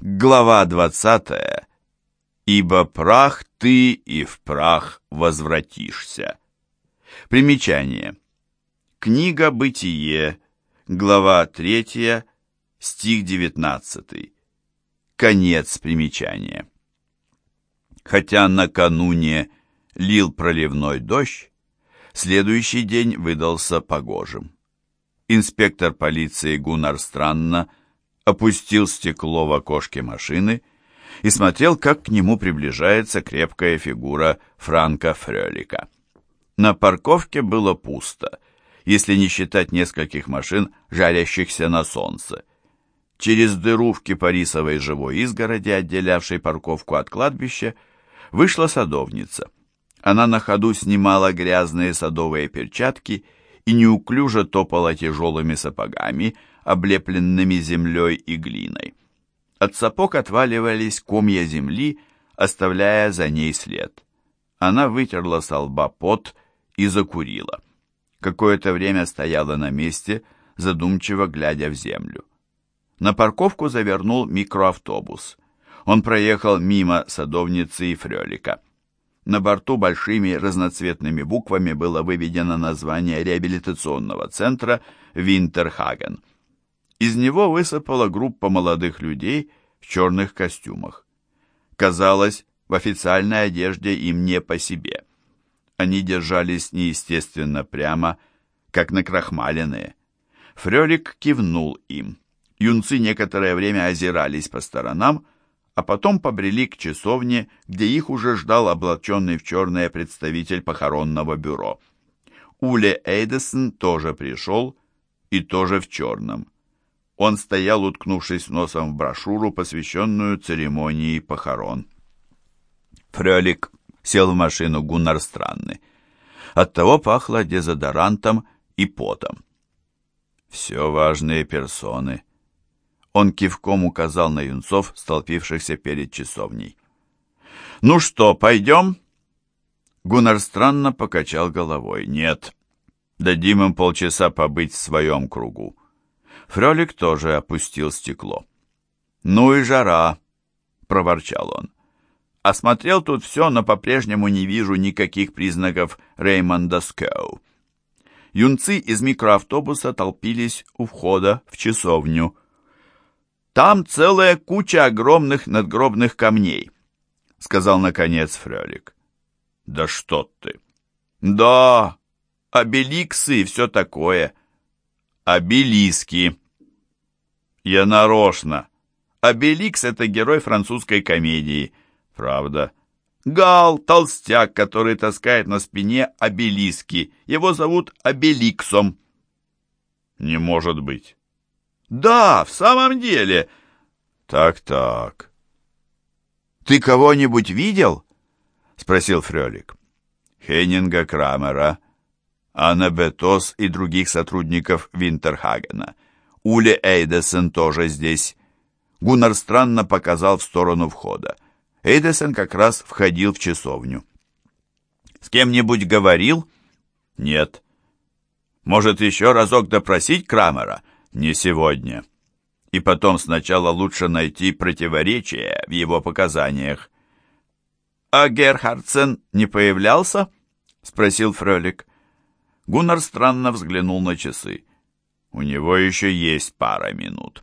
Глава 20. «Ибо прах ты и в прах возвратишься». Примечание. Книга «Бытие», глава 3, стих 19. Конец примечания. Хотя накануне лил проливной дождь, следующий день выдался погожим. Инспектор полиции Гуннар Странно опустил стекло в окошке машины и смотрел, как к нему приближается крепкая фигура Франка Фрелика. На парковке было пусто, если не считать нескольких машин, жарящихся на солнце. Через дыру в кипарисовой живой изгороди, отделявшей парковку от кладбища, вышла садовница. Она на ходу снимала грязные садовые перчатки и неуклюже топала тяжелыми сапогами, облепленными землей и глиной. От сапог отваливались комья земли, оставляя за ней след. Она вытерла с лба пот и закурила. Какое-то время стояла на месте, задумчиво глядя в землю. На парковку завернул микроавтобус. Он проехал мимо садовницы и фрелика. На борту большими разноцветными буквами было выведено название реабилитационного центра «Винтерхаген». Из него высыпала группа молодых людей в черных костюмах. Казалось, в официальной одежде им не по себе. Они держались неестественно прямо, как накрахмаленные. Фрелик кивнул им. Юнцы некоторое время озирались по сторонам, а потом побрели к часовне, где их уже ждал облаченный в черное представитель похоронного бюро. Уле Эйдесон тоже пришел, и тоже в черном. Он стоял, уткнувшись носом в брошюру, посвященную церемонии похорон. Фрелик сел в машину Гуннар Странны. Оттого пахло дезодорантом и потом. Все важные персоны. Он кивком указал на юнцов, столпившихся перед часовней. «Ну что, пойдем?» Гуннар странно покачал головой. «Нет, дадим им полчаса побыть в своем кругу». Фрелик тоже опустил стекло. «Ну и жара!» — проворчал он. «Осмотрел тут все, но по-прежнему не вижу никаких признаков Реймонда Скоу». Юнцы из микроавтобуса толпились у входа в часовню. «Там целая куча огромных надгробных камней», — сказал наконец Фрелик. «Да что ты!» «Да, обеликсы и все такое обелиски. Я нарочно. Обеликс — это герой французской комедии. Правда. Гал, толстяк, который таскает на спине обелиски. Его зовут Обеликсом. Не может быть. Да, в самом деле. Так-так. Ты кого-нибудь видел? Спросил Фрелик. Хеннинга Крамера, Анна Бетос и других сотрудников Винтерхагена. Уле Эйдесен тоже здесь. Гуннар странно показал в сторону входа. Эйдесен как раз входил в часовню. «С кем-нибудь говорил?» «Нет». «Может, еще разок допросить Крамера?» «Не сегодня». И потом сначала лучше найти противоречие в его показаниях. «А Герхардсен не появлялся?» — спросил Фрелик. Гуннар странно взглянул на часы. У него еще есть пара минут.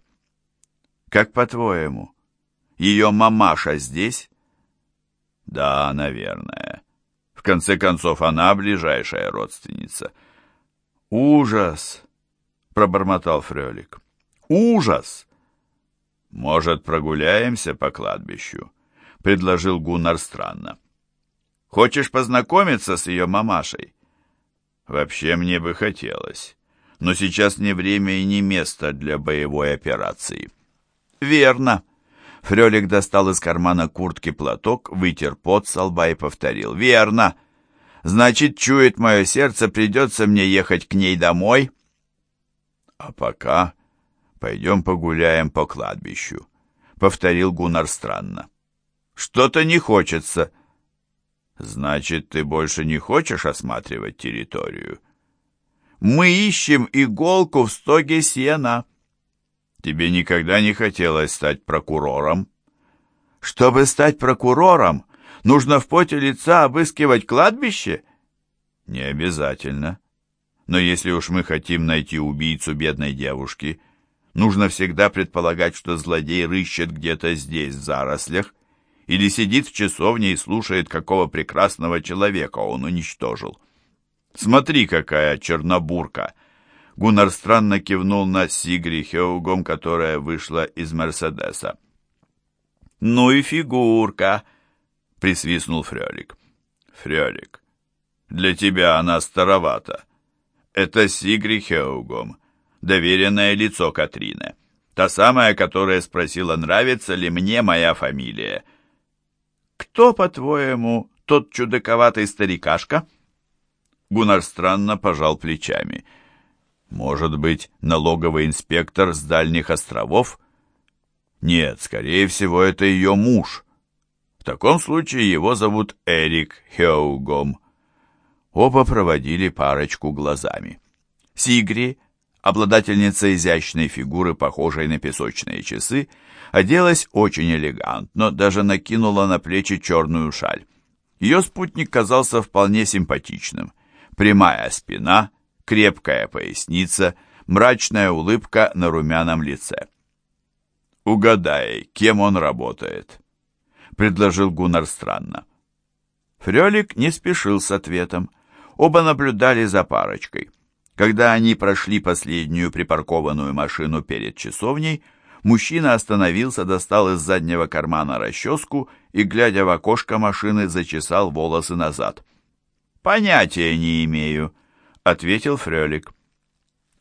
Как по-твоему, ее мамаша здесь? Да, наверное. В конце концов, она ближайшая родственница. Ужас! Пробормотал Фрелик. Ужас! Может, прогуляемся по кладбищу? Предложил Гуннар странно. Хочешь познакомиться с ее мамашей? Вообще мне бы хотелось. Но сейчас не время и не место для боевой операции. Верно. Фрелик достал из кармана куртки платок, вытер пот со лба и повторил. Верно. Значит, чует мое сердце, придется мне ехать к ней домой. А пока пойдем погуляем по кладбищу, повторил Гуннар странно. Что-то не хочется. Значит, ты больше не хочешь осматривать территорию? Мы ищем иголку в стоге сена. Тебе никогда не хотелось стать прокурором? Чтобы стать прокурором, нужно в поте лица обыскивать кладбище? Не обязательно. Но если уж мы хотим найти убийцу бедной девушки, нужно всегда предполагать, что злодей рыщет где-то здесь, в зарослях, или сидит в часовне и слушает, какого прекрасного человека он уничтожил. Смотри, какая чернобурка!» Гуннар странно кивнул на Сигри Хеугом, которая вышла из Мерседеса. «Ну и фигурка!» — присвистнул Фрёлик. «Фрёлик, для тебя она старовата. Это Сигри Хеугом, доверенное лицо Катрины. Та самая, которая спросила, нравится ли мне моя фамилия. Кто, по-твоему, тот чудаковатый старикашка?» Гуннар странно пожал плечами. «Может быть, налоговый инспектор с дальних островов?» «Нет, скорее всего, это ее муж. В таком случае его зовут Эрик Хеугом». Оба проводили парочку глазами. Сигри, обладательница изящной фигуры, похожей на песочные часы, оделась очень элегантно, даже накинула на плечи черную шаль. Ее спутник казался вполне симпатичным – прямая спина, крепкая поясница, мрачная улыбка на румяном лице. «Угадай, кем он работает?» — предложил Гуннар странно. Фрелик не спешил с ответом. Оба наблюдали за парочкой. Когда они прошли последнюю припаркованную машину перед часовней, мужчина остановился, достал из заднего кармана расческу и, глядя в окошко машины, зачесал волосы назад. «Понятия не имею», — ответил Фрелик.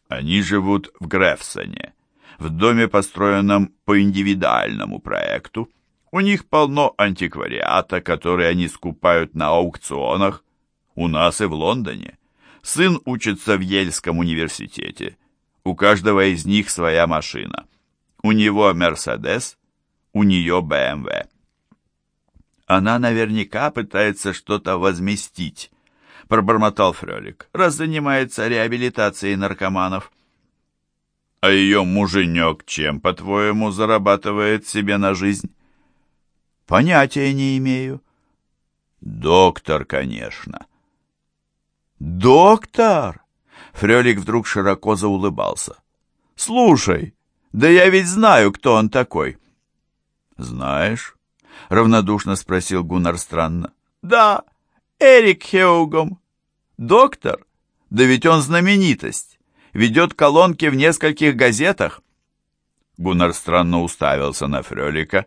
«Они живут в Грефсоне, в доме, построенном по индивидуальному проекту. У них полно антиквариата, который они скупают на аукционах, у нас и в Лондоне. Сын учится в Ельском университете. У каждого из них своя машина. У него Мерседес, у нее БМВ. Она наверняка пытается что-то возместить — пробормотал Фрелик, — раз занимается реабилитацией наркоманов. А ее муженек чем, по-твоему, зарабатывает себе на жизнь? Понятия не имею. Доктор, конечно. Доктор? Фрелик вдруг широко заулыбался. Слушай, да я ведь знаю, кто он такой. Знаешь? Равнодушно спросил Гуннар странно. Да, Эрик Хеугом. Доктор? Да ведь он знаменитость. Ведет колонки в нескольких газетах. Гуннар странно уставился на Фрелика.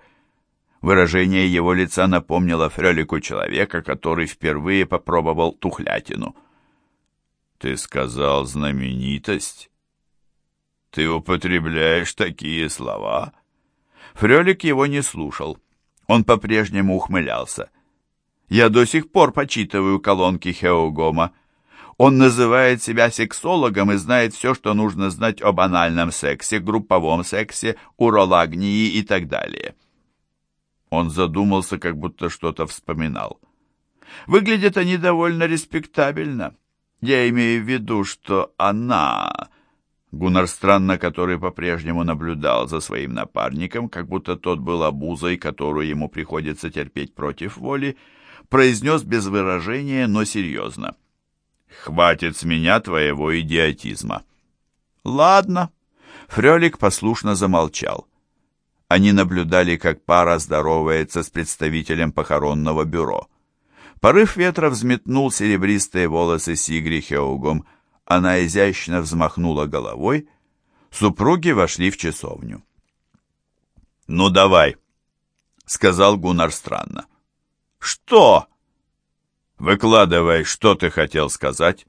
Выражение его лица напомнило Фрелику человека, который впервые попробовал тухлятину. «Ты сказал знаменитость? Ты употребляешь такие слова?» Фрелик его не слушал. Он по-прежнему ухмылялся. Я до сих пор почитываю колонки Хеогома. Он называет себя сексологом и знает все, что нужно знать об анальном сексе, групповом сексе, уролагнии и так далее. Он задумался, как будто что-то вспоминал. Выглядят они довольно респектабельно. Я имею в виду, что она... Гуннар странно, который по-прежнему наблюдал за своим напарником, как будто тот был обузой, которую ему приходится терпеть против воли, произнес без выражения, но серьезно. «Хватит с меня твоего идиотизма». «Ладно». Фрелик послушно замолчал. Они наблюдали, как пара здоровается с представителем похоронного бюро. Порыв ветра взметнул серебристые волосы Сигри Хеугом. Она изящно взмахнула головой. Супруги вошли в часовню. «Ну, давай», — сказал Гуннар странно. «Что?» «Выкладывай, что ты хотел сказать?»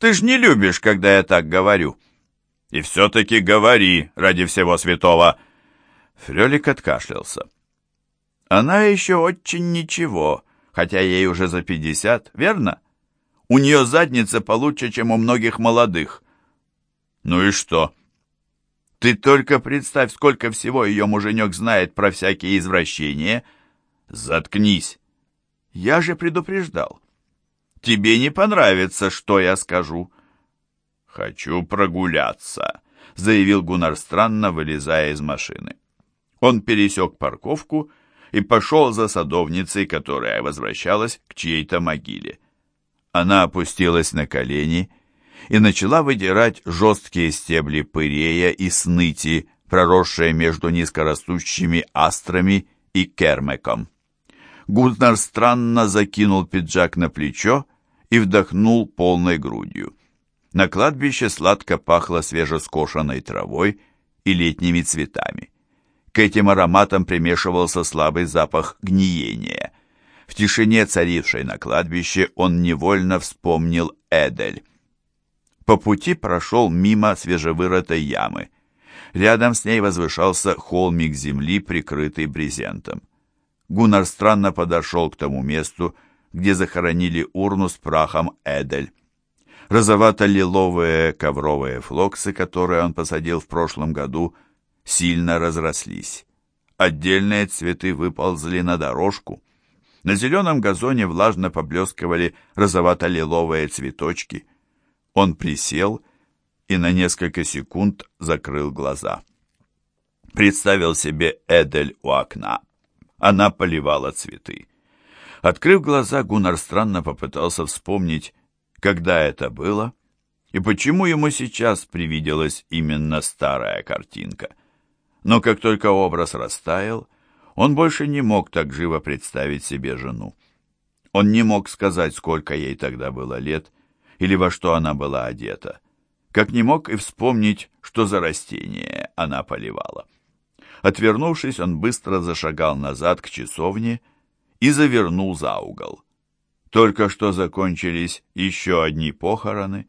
«Ты ж не любишь, когда я так говорю». «И все-таки говори, ради всего святого!» Фрелик откашлялся. «Она еще очень ничего, хотя ей уже за пятьдесят, верно? У нее задница получше, чем у многих молодых». «Ну и что?» «Ты только представь, сколько всего ее муженек знает про всякие извращения». «Заткнись!» «Я же предупреждал. Тебе не понравится, что я скажу». «Хочу прогуляться», — заявил Гуннар странно, вылезая из машины. Он пересек парковку и пошел за садовницей, которая возвращалась к чьей-то могиле. Она опустилась на колени и начала выдирать жесткие стебли пырея и сныти, проросшие между низкорастущими астрами и кермеком. Гуннар странно закинул пиджак на плечо и вдохнул полной грудью. На кладбище сладко пахло свежескошенной травой и летними цветами. К этим ароматам примешивался слабый запах гниения. В тишине, царившей на кладбище, он невольно вспомнил Эдель. По пути прошел мимо свежевырытой ямы. Рядом с ней возвышался холмик земли, прикрытый брезентом. Гуннар странно подошел к тому месту, где захоронили урну с прахом Эдель. Розовато-лиловые ковровые флоксы, которые он посадил в прошлом году, сильно разрослись. Отдельные цветы выползли на дорожку. На зеленом газоне влажно поблескивали розовато-лиловые цветочки. Он присел и на несколько секунд закрыл глаза. Представил себе Эдель у окна. Она поливала цветы. Открыв глаза, Гуннар странно попытался вспомнить, когда это было, и почему ему сейчас привиделась именно старая картинка. Но как только образ растаял, он больше не мог так живо представить себе жену. Он не мог сказать, сколько ей тогда было лет, или во что она была одета, как не мог и вспомнить, что за растение она поливала. Отвернувшись, он быстро зашагал назад к часовне и завернул за угол. Только что закончились еще одни похороны.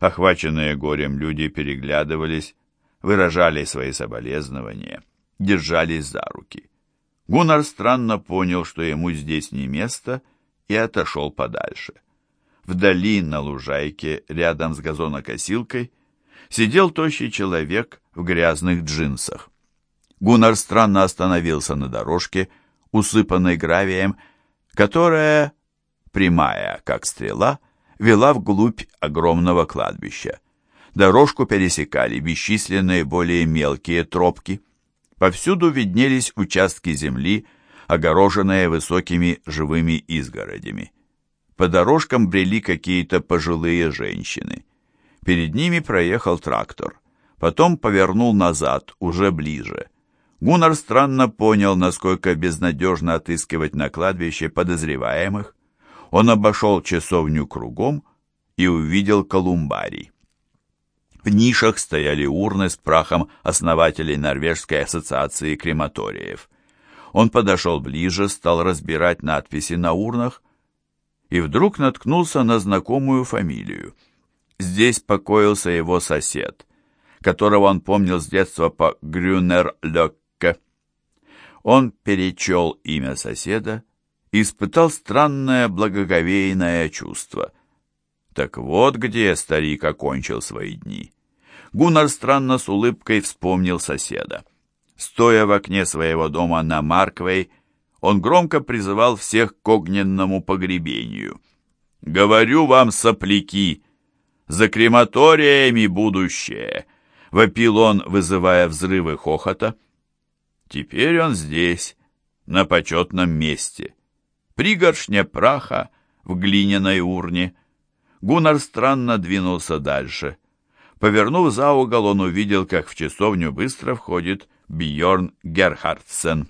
Охваченные горем люди переглядывались, выражали свои соболезнования, держались за руки. Гуннар странно понял, что ему здесь не место, и отошел подальше. Вдали, на лужайке, рядом с газонокосилкой, сидел тощий человек в грязных джинсах. Гуннар странно остановился на дорожке, усыпанной гравием, которая прямая, как стрела, вела вглубь огромного кладбища. Дорожку пересекали бесчисленные более мелкие тропки. Повсюду виднелись участки земли, огороженные высокими живыми изгородями. По дорожкам брели какие-то пожилые женщины. Перед ними проехал трактор. Потом повернул назад, уже ближе. Гуннар странно понял, насколько безнадежно отыскивать на кладбище подозреваемых. Он обошел часовню кругом и увидел колумбарий. В нишах стояли урны с прахом основателей Норвежской ассоциации крематориев. Он подошел ближе, стал разбирать надписи на урнах и вдруг наткнулся на знакомую фамилию. Здесь покоился его сосед, которого он помнил с детства по Грюнер-Лёкке. Он перечел имя соседа испытал странное благоговейное чувство. Так вот где старик окончил свои дни. Гуннар странно с улыбкой вспомнил соседа. Стоя в окне своего дома на Марквей, он громко призывал всех к огненному погребению. «Говорю вам, сопляки, за крематориями будущее!» — вопил он, вызывая взрывы хохота. Теперь он здесь, на почетном месте пригоршня праха в глиняной урне. Гуннар странно двинулся дальше. Повернув за угол, он увидел, как в часовню быстро входит Бьорн Герхардсен.